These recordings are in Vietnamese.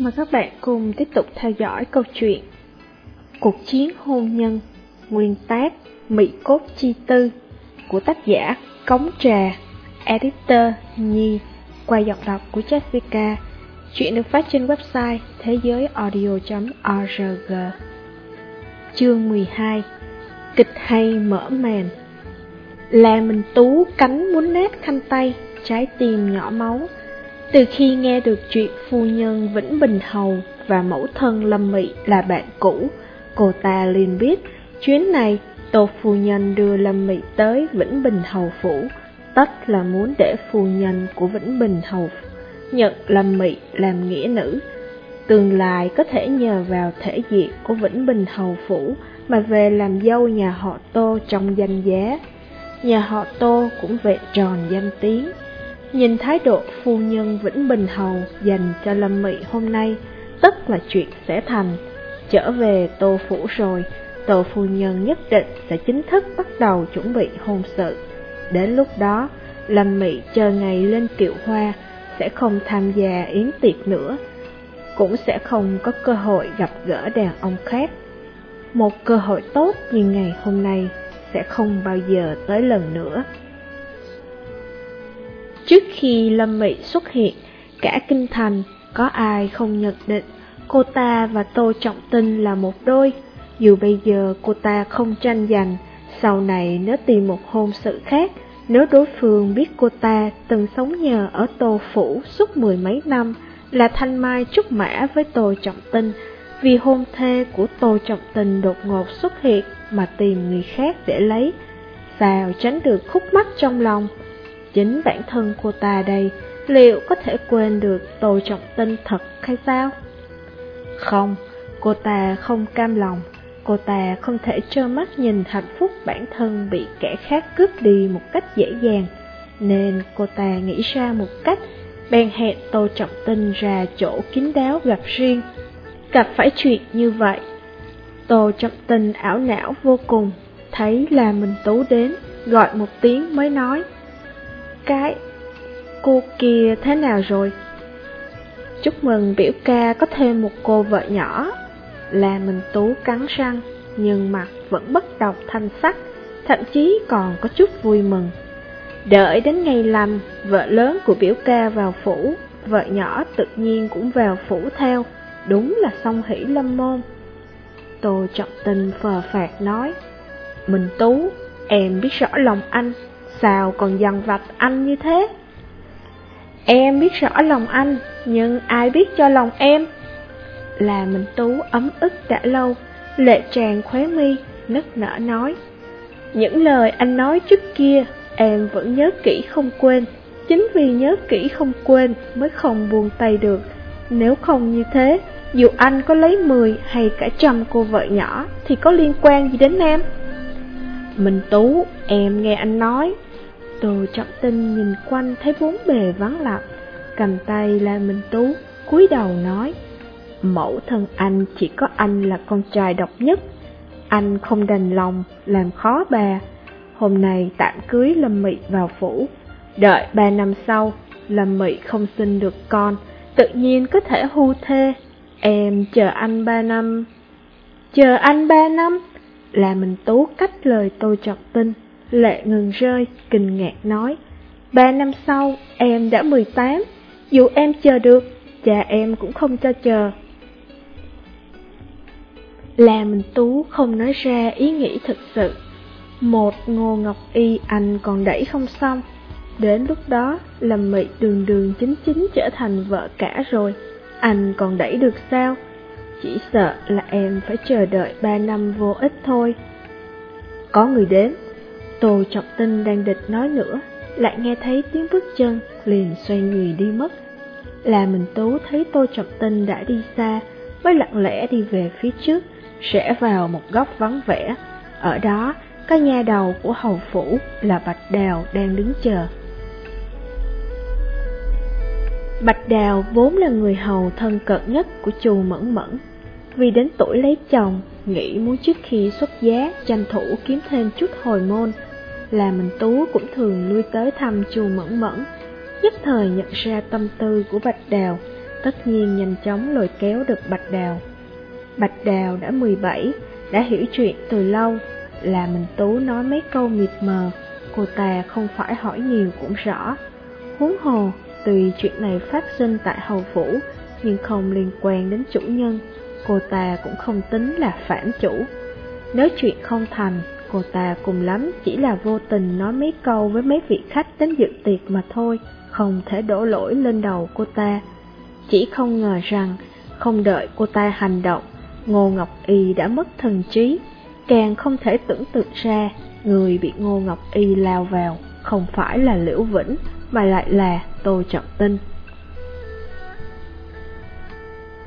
Mời các bạn cùng tiếp tục theo dõi câu chuyện Cuộc chiến hôn nhân, Nguyên tác Mỹ cốt chi tư Của tác giả Cống Trà, Editor Nhi, Qua giọng đọc của Jessica. Chuyện được phát trên website thế giới audio.org Chương 12 Kịch hay mở màn. Là mình tú cánh muốn nát khăn tay, Trái tim nhỏ máu từ khi nghe được chuyện phu nhân Vĩnh Bình Hầu và mẫu thân Lâm Mị là bạn cũ, cô ta liền biết chuyến này Tô phu nhân đưa Lâm Mị tới Vĩnh Bình Hầu phủ, tất là muốn để phu nhân của Vĩnh Bình Hầu nhận Lâm Mị làm nghĩa nữ. Tương lai có thể nhờ vào thể diện của Vĩnh Bình Hầu phủ mà về làm dâu nhà họ Tô trong danh giá. Nhà họ Tô cũng vẹn tròn danh tiếng. Nhìn thái độ phu nhân Vĩnh Bình Hầu dành cho Lâm Mị hôm nay, tất là chuyện sẽ thành. Trở về Tô Phủ rồi, Tô phu nhân nhất định sẽ chính thức bắt đầu chuẩn bị hôn sự. Đến lúc đó, Lâm Mị chờ ngày lên kiệu hoa, sẽ không tham gia yến tiệc nữa, cũng sẽ không có cơ hội gặp gỡ đàn ông khác. Một cơ hội tốt như ngày hôm nay sẽ không bao giờ tới lần nữa. Trước khi Lâm Mị xuất hiện, cả kinh thành có ai không nhận định cô ta và Tô Trọng Tinh là một đôi. Dù bây giờ cô ta không tranh giành, sau này nếu tìm một hôn sự khác, nếu đối phương biết cô ta từng sống nhờ ở Tô Phủ suốt mười mấy năm, là thanh mai trúc mã với Tô Trọng Tinh, vì hôn thê của Tô Trọng Tinh đột ngột xuất hiện mà tìm người khác để lấy, sao tránh được khúc mắc trong lòng. Chính bản thân cô ta đây, liệu có thể quên được Tô Trọng Tinh thật hay sao? Không, cô ta không cam lòng, cô ta không thể trơ mắt nhìn hạnh phúc bản thân bị kẻ khác cướp đi một cách dễ dàng, nên cô ta nghĩ ra một cách, bèn hẹn Tô Trọng Tinh ra chỗ kín đáo gặp riêng. Gặp phải chuyện như vậy, Tô Trọng Tinh ảo não vô cùng, thấy là mình tú đến, gọi một tiếng mới nói. Cái, cô kia thế nào rồi? Chúc mừng biểu ca có thêm một cô vợ nhỏ. Là mình tú cắn răng, nhưng mặt vẫn bất độc thanh sắc, thậm chí còn có chút vui mừng. Đợi đến ngày làm, vợ lớn của biểu ca vào phủ, vợ nhỏ tự nhiên cũng vào phủ theo, đúng là song hỷ lâm môn. Tô trọng tình phờ phạt nói, Mình tú, em biết rõ lòng anh, sao còn dằn vặt anh như thế? Em biết rõ lòng anh, nhưng ai biết cho lòng em? Là mình tú ấm ức đã lâu, lệ tràn khóe mi, nức nở nói. Những lời anh nói trước kia, em vẫn nhớ kỹ không quên. Chính vì nhớ kỹ không quên mới không buông tay được. Nếu không như thế, dù anh có lấy 10 hay cả trăm cô vợ nhỏ thì có liên quan gì đến em? Mình Tú, em nghe anh nói, từ trọng tinh nhìn quanh thấy bốn bề vắng lặng, cầm tay là Minh Tú, cúi đầu nói, mẫu thân anh chỉ có anh là con trai độc nhất, anh không đành lòng, làm khó bà. Hôm nay tạm cưới Lâm Mị vào phủ, đợi ba năm sau, Lâm Mị không sinh được con, tự nhiên có thể hưu thê. Em chờ anh ba năm. Chờ anh ba năm? Là mình tú cách lời tôi trọng tinh. Lệ ngừng rơi, kinh ngạc nói, ba năm sau, em đã 18, dù em chờ được, cha em cũng không cho chờ. Là mình Tú không nói ra ý nghĩ thực sự. Một ngô ngọc y anh còn đẩy không xong. Đến lúc đó, Lâm Mị đường đường chính chính trở thành vợ cả rồi. Anh còn đẩy được sao? Chỉ sợ là em phải chờ đợi ba năm vô ích thôi. Có người đến, Tô Trọng Tinh đang địch nói nữa, lại nghe thấy tiếng bước chân, liền xoay người đi mất. Là mình Tú thấy Tô Trọng Tinh đã đi xa, mới lặng lẽ đi về phía trước, rẽ vào một góc vắng vẻ. Ở đó, có nhà đầu của hầu phủ là Bạch Đào đang đứng chờ. Bạch Đào vốn là người hầu thân cận nhất của chù Mẫn Mẫn. Vì đến tuổi lấy chồng, nghĩ muốn trước khi xuất giá tranh thủ kiếm thêm chút hồi môn, là mình Tú cũng thường lui tới thăm chùa Mẫn Mẫn, nhất thời nhận ra tâm tư của Bạch Đào, tất nhiên nhanh chóng lôi kéo được Bạch Đào. Bạch Đào đã 17, đã hiểu chuyện từ lâu, là mình Tú nói mấy câu mịt mờ, cô ta không phải hỏi nhiều cũng rõ. Huống hồ, tùy chuyện này phát sinh tại hầu phủ, nhưng không liên quan đến chủ nhân, cô ta cũng không tính là phản chủ. Nếu chuyện không thành, cô ta cùng lắm chỉ là vô tình nói mấy câu với mấy vị khách đến dự tiệc mà thôi, không thể đổ lỗi lên đầu cô ta. Chỉ không ngờ rằng, không đợi cô ta hành động, Ngô Ngọc Y đã mất thần trí, càng không thể tưởng tượng ra người bị Ngô Ngọc Y lao vào không phải là Liễu Vĩnh mà lại là Tô Trọng Tinh.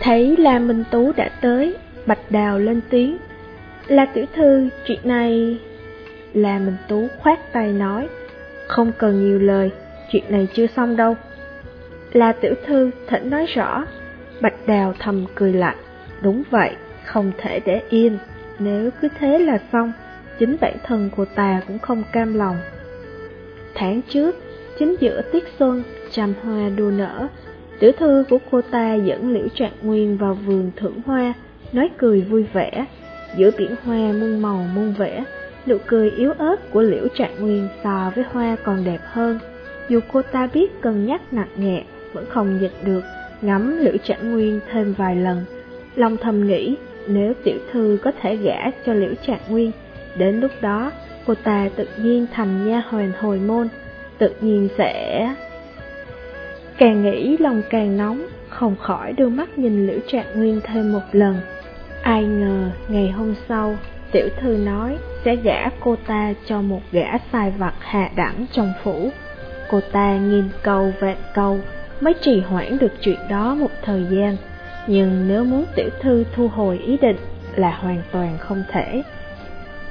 Thấy La Minh Tú đã tới, Bạch Đào lên tiếng. La Tiểu Thư, chuyện này... La Minh Tú khoát tay nói, không cần nhiều lời, chuyện này chưa xong đâu. La Tiểu Thư thỉnh nói rõ, Bạch Đào thầm cười lạnh, đúng vậy, không thể để yên, nếu cứ thế là xong, chính bản thân của ta cũng không cam lòng. Tháng trước, chính giữa tiết xuân, trăm hoa đua nở, tiểu thư của cô ta dẫn Liễu Trạng Nguyên vào vườn thưởng hoa, nói cười vui vẻ. Giữa biển hoa muôn màu muôn vẻ, nụ cười yếu ớt của Liễu Trạng Nguyên so với hoa còn đẹp hơn. Dù cô ta biết cân nhắc nặng nhẹ, vẫn không dịch được, ngắm Liễu Trạng Nguyên thêm vài lần. Lòng thầm nghĩ, nếu tiểu thư có thể gả cho Liễu Trạng Nguyên, đến lúc đó cô ta tự nhiên thành nha hoàn hồi môn, tự nhiên sẽ... Càng nghĩ lòng càng nóng, không khỏi đưa mắt nhìn Liễu Trạng Nguyên thêm một lần. Ai ngờ, ngày hôm sau, tiểu thư nói sẽ gả cô ta cho một gã sai vặt hạ đẳng trong phủ. Cô ta nghìn câu vạn câu mới trì hoãn được chuyện đó một thời gian, nhưng nếu muốn tiểu thư thu hồi ý định là hoàn toàn không thể.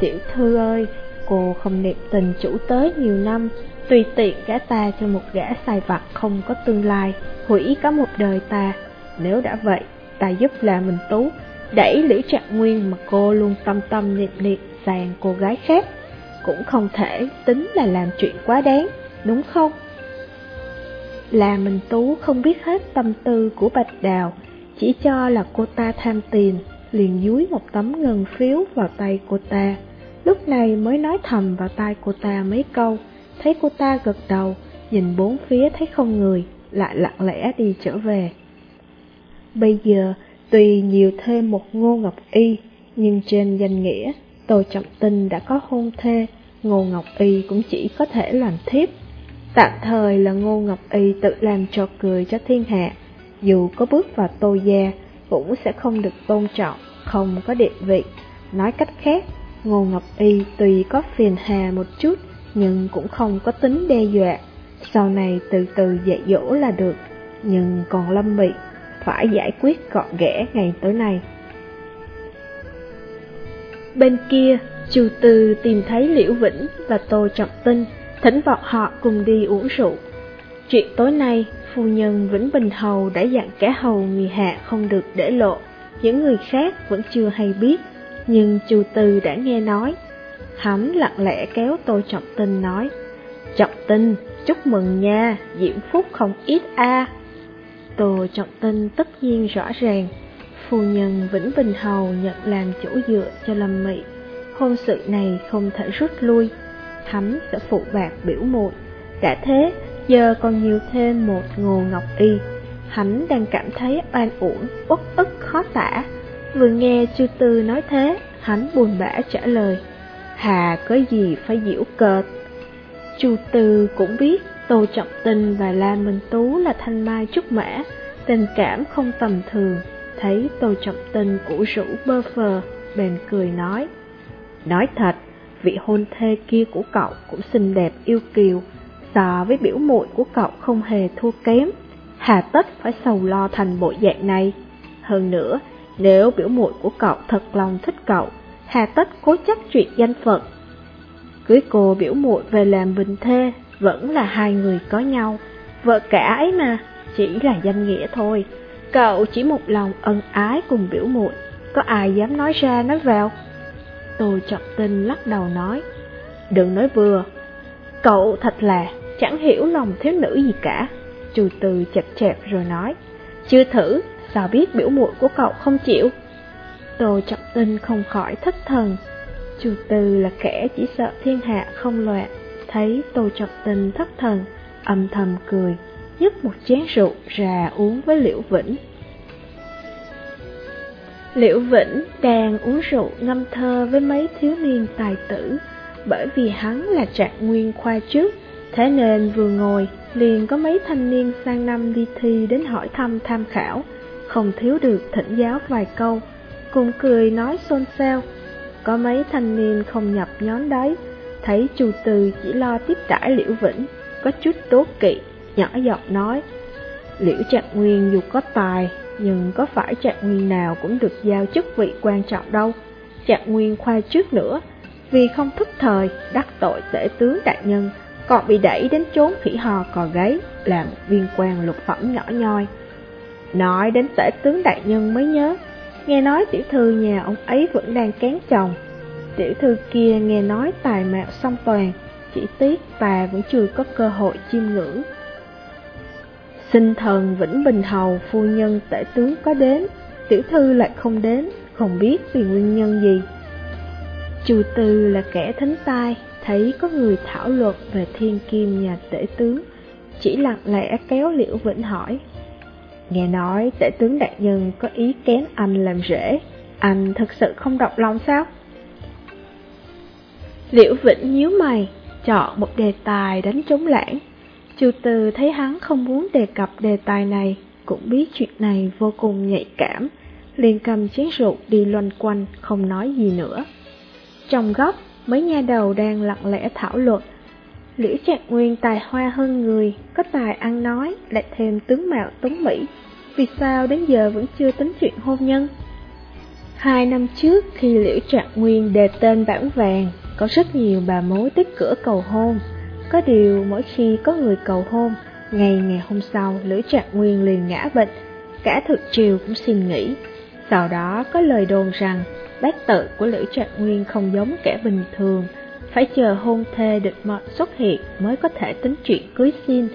Tiểu thư ơi, cô không niệm tình chủ tới nhiều năm, tùy tiện gã ta cho một gã sai vặt không có tương lai, hủy cả một đời ta. Nếu đã vậy, ta giúp là mình tú, đẩy Liễu Trạng Nguyên mà cô luôn tâm tâm niệm niệm sang cô gái khác, cũng không thể tính là làm chuyện quá đáng, đúng không? Là mình Tú không biết hết tâm tư của Bạch Đào, chỉ cho là cô ta tham tiền, liền dúi một tấm ngân phiếu vào tay cô ta. Lúc này mới nói thầm vào tai cô ta mấy câu, thấy cô ta gật đầu, nhìn bốn phía thấy không người, lại lặng lẽ đi trở về. Bây giờ, tuy nhiều thêm một ngô ngọc y, nhưng trên danh nghĩa, Tô Trọng Tinh đã có hôn thê, Ngô Ngọc Y cũng chỉ có thể làm thiếp. Tạm thời là Ngô Ngọc Y tự làm trò cười cho thiên hạ, dù có bước vào tô gia, cũng sẽ không được tôn trọng, không có địa vị. Nói cách khác, Ngô Ngọc Y tùy có phiền hà một chút, nhưng cũng không có tính đe dọa. Sau này từ từ dạy dỗ là được, nhưng còn Lâm Mị phải giải quyết gọn ghẽ ngày tới nay. Bên kia, Chu Tư tìm thấy Liễu Vĩnh và Tô Trọng Tinh, thỉnh vọng họ cùng đi uống rượu. Chuyện tối nay, phu nhân Vĩnh Bình Hầu đã dặn cả hầu người hạ không được để lộ, những người khác vẫn chưa hay biết, nhưng Chu Tư đã nghe nói. Hắn lặng lẽ kéo tôi Trọng Tinh nói, Trọng Tinh, chúc mừng nha, diễm phúc không ít a. Tô Trọng Tinh tất nhiên rõ ràng, phu nhân Vĩnh Bình Hầu nhận làm chỗ dựa cho Lâm Mị. Hôn sự này không thể rút lui, hắn sẽ phụ bạc biểu muội. Đã thế, giờ còn nhiều thêm một ngô ngọc y. Hắn đang cảm thấy oan uổng, uất ức khó tả. Vừa nghe chư tư nói thế, hắn buồn bã trả lời. Hà có gì phải diễu cợt. Chu Tư cũng biết Tô Trọng Tinh và La Minh Tú là thanh mai trúc mã, tình cảm không tầm thường. Thấy Tô Trọng Tinh củ rũ bơ phờ, bèn cười nói. Nói thật, vị hôn thê kia của cậu cũng xinh đẹp yêu kiều, so với biểu muội của cậu không hề thua kém. Hà tất phải sầu lo thành bộ dạng này. Hơn nữa, nếu biểu muội của cậu thật lòng thích cậu, hà tất cố chấp chuyện danh phận. Cưới cô biểu muội về làm bình thê, vẫn là hai người có nhau, vợ cả ấy mà, chỉ là danh nghĩa thôi. Cậu chỉ một lòng ân ái cùng biểu muội, có ai dám nói ra nói vào? Tôi trọng tin lắc đầu nói, đừng nói vừa, cậu thật là chẳng hiểu lòng thiếu nữ gì cả. Chù từ chẹp chẹp rồi nói, Chưa thử, sao biết biểu muội của cậu không chịu? Tô Trọng Tinh không khỏi thất thần. Chu Tư là kẻ chỉ sợ thiên hạ không loạn, thấy Tô Trọng Tinh thất thần, âm thầm cười, nhấp một chén rượu ra uống với Liễu Vĩnh. Liễu Vĩnh đang uống rượu ngâm thơ với mấy thiếu niên tài tử, bởi vì hắn là trạng nguyên khoa trước, thế nên vừa ngồi liền có mấy thanh niên sang năm đi thi đến hỏi thăm tham khảo, không thiếu được thỉnh giáo vài câu, cùng cười nói xôn xao. Có mấy thanh niên không nhập nhóm đấy, thấy Chu Từ chỉ lo tiếp đãi Liễu Vĩnh, có chút tốt kỵ, nhỏ giọng nói, Liễu Trạng Nguyên dù có tài, nhưng có phải Trạng Nguyên nào cũng được giao chức vị quan trọng đâu. Trạng Nguyên khoa trước nữa, vì không thức thời, đắc tội tể tướng đại nhân, còn bị đẩy đến chốn khỉ hò cò gáy, làm viên quan lục phẩm nhỏ nhoi. Nói đến tể tướng đại nhân mới nhớ, nghe nói tiểu thư nhà ông ấy vẫn đang kén chồng. Tiểu thư kia nghe nói tài mạo song toàn, chỉ tiếc bà vẫn chưa có cơ hội chiêm ngưỡng. Sinh thần Vĩnh Bình Hầu phu nhân tể tướng có đến, tiểu thư lại không đến, không biết vì nguyên nhân gì. Chu Tư là kẻ thính tai, thấy có người thảo luận về thiên kim nhà tể tướng, chỉ lặng lẽ kéo Liễu Vĩnh hỏi. Nghe nói tể tướng đại nhân có ý kén anh làm rễ, anh thật sự không đọc lòng sao? Liễu Vĩnh nhíu mày, chọn một đề tài đánh trống lãng. Chu Từ thấy hắn không muốn đề cập đề tài này, cũng biết chuyện này vô cùng nhạy cảm, liền cầm chén rượu đi loanh quanh, không nói gì nữa. Trong góc, mấy nha đầu đang lặng lẽ thảo luận. Liễu Trạc Nguyên tài hoa hơn người, có tài ăn nói, lại thêm tướng mạo tuấn Mỹ. Vì sao đến giờ vẫn chưa tính chuyện hôn nhân? Hai năm trước khi Liễu Trạc Nguyên đề tên bản vàng, có rất nhiều bà mối tích cửa cầu hôn. Có điều mỗi khi có người cầu hôn, ngày ngày hôm sau Liễu Trạc Nguyên liền ngã bệnh, cả thực triều cũng xin nghỉ. Sau đó có lời đồn rằng bác tự của Liễu Trạng Nguyên không giống kẻ bình thường, phải chờ hôn thê địch mệnh xuất hiện mới có thể tính chuyện cưới xin.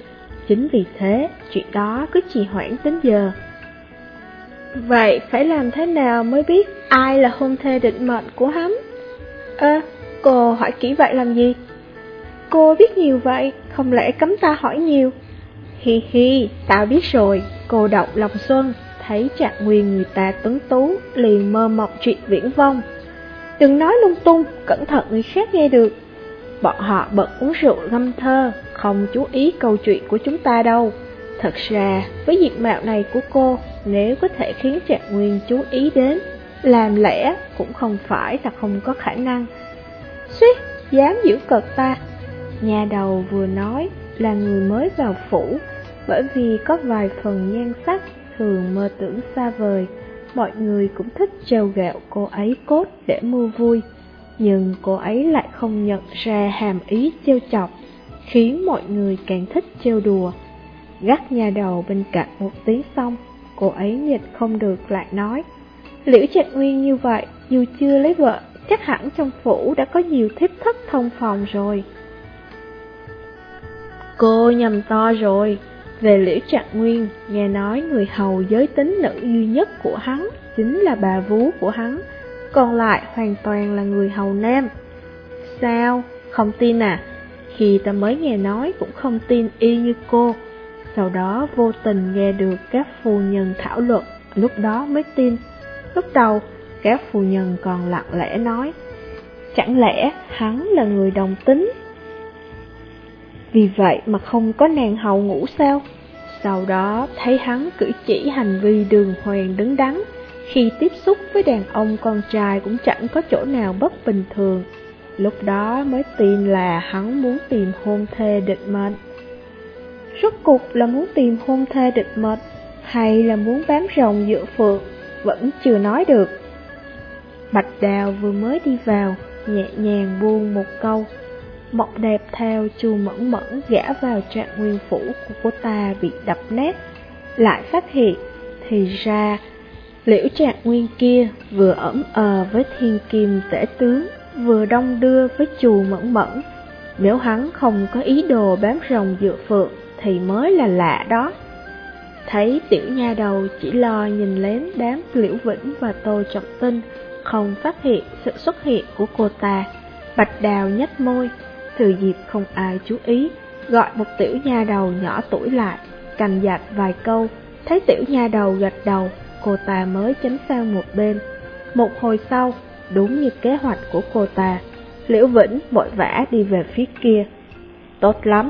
Chính vì thế, chuyện đó cứ trì hoãn đến giờ. Vậy phải làm thế nào mới biết ai là hôn thê định mệnh của hắn? Ơ, cô hỏi kỹ vậy làm gì? Cô biết nhiều vậy, không lẽ cấm ta hỏi nhiều? Hi hi, tao biết rồi, cô đọc lòng xuân thấy trạng nguyên người ta tuấn tú, liền mơ mộng chuyện viễn vong. Đừng nói lung tung, cẩn thận người khác nghe được. Bọn họ bận uống rượu ngâm thơ, không chú ý câu chuyện của chúng ta đâu. Thật ra, với diện mạo này của cô, nếu có thể khiến trạng nguyên chú ý đến, làm lẽ cũng không phải là không có khả năng. Xuyết, dám giữ cợt ta. Nhà đầu vừa nói là người mới vào phủ, bởi vì có vài phần nhan sắc thường mơ tưởng xa vời, mọi người cũng thích trêu gạo cô ấy cốt để mua vui, nhưng cô ấy lại không nhận ra hàm ý trêu chọc, khiến mọi người càng thích trêu đùa. Gắt nhà đầu bên cạnh một tiếng xong, cô ấy nhịn không được lại nói, Liễu Trạch Nguyên như vậy, dù chưa lấy vợ, chắc hẳn trong phủ đã có nhiều thiếp thất thông phòng rồi. Cô nhầm to rồi, về Liễu Trạng Nguyên, nghe nói người hầu giới tính nữ duy nhất của hắn chính là bà vú của hắn, còn lại hoàn toàn là người hầu nam. Sao? Không tin à? Khi ta mới nghe nói cũng không tin y như cô. Sau đó vô tình nghe được các phu nhân thảo luận, lúc đó mới tin. Lúc đầu, các phu nhân còn lặng lẽ nói, chẳng lẽ hắn là người đồng tính vì vậy mà không có nàng hầu ngủ sao? Sau đó thấy hắn cử chỉ hành vi đường hoàng đứng đắn, khi tiếp xúc với đàn ông con trai cũng chẳng có chỗ nào bất bình thường. Lúc đó mới tin là hắn muốn tìm hôn thê địch mệnh. Rốt cục là muốn tìm hôn thê địch mệnh, hay là muốn bám rồng dựa phượng, vẫn chưa nói được. Bạch Đào vừa mới đi vào, nhẹ nhàng buông một câu, Mộng đẹp theo chu mẫn mẫn gã vào trạng nguyên phủ của cô ta bị đập nét Lại phát hiện Thì ra Liễu trạng nguyên kia vừa ẩn ờ với thiên kim tể tướng Vừa đông đưa với chù mẫn mẫn Nếu hắn không có ý đồ bám rồng dựa phượng Thì mới là lạ đó thấy tiểu nha đầu chỉ lo nhìn lén đám Liễu Vĩnh và Tô Trọng Tinh, không phát hiện sự xuất hiện của cô ta. Bạch Đào nhếch môi, từ dịp không ai chú ý, gọi một tiểu nha đầu nhỏ tuổi lại, cành dạch vài câu, thấy tiểu nha đầu gật đầu, cô ta mới tránh sang một bên. Một hồi sau, đúng như kế hoạch của cô ta, Liễu Vĩnh vội vã đi về phía kia. Tốt lắm,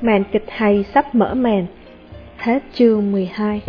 màn kịch hay sắp mở màn. Hết chương 12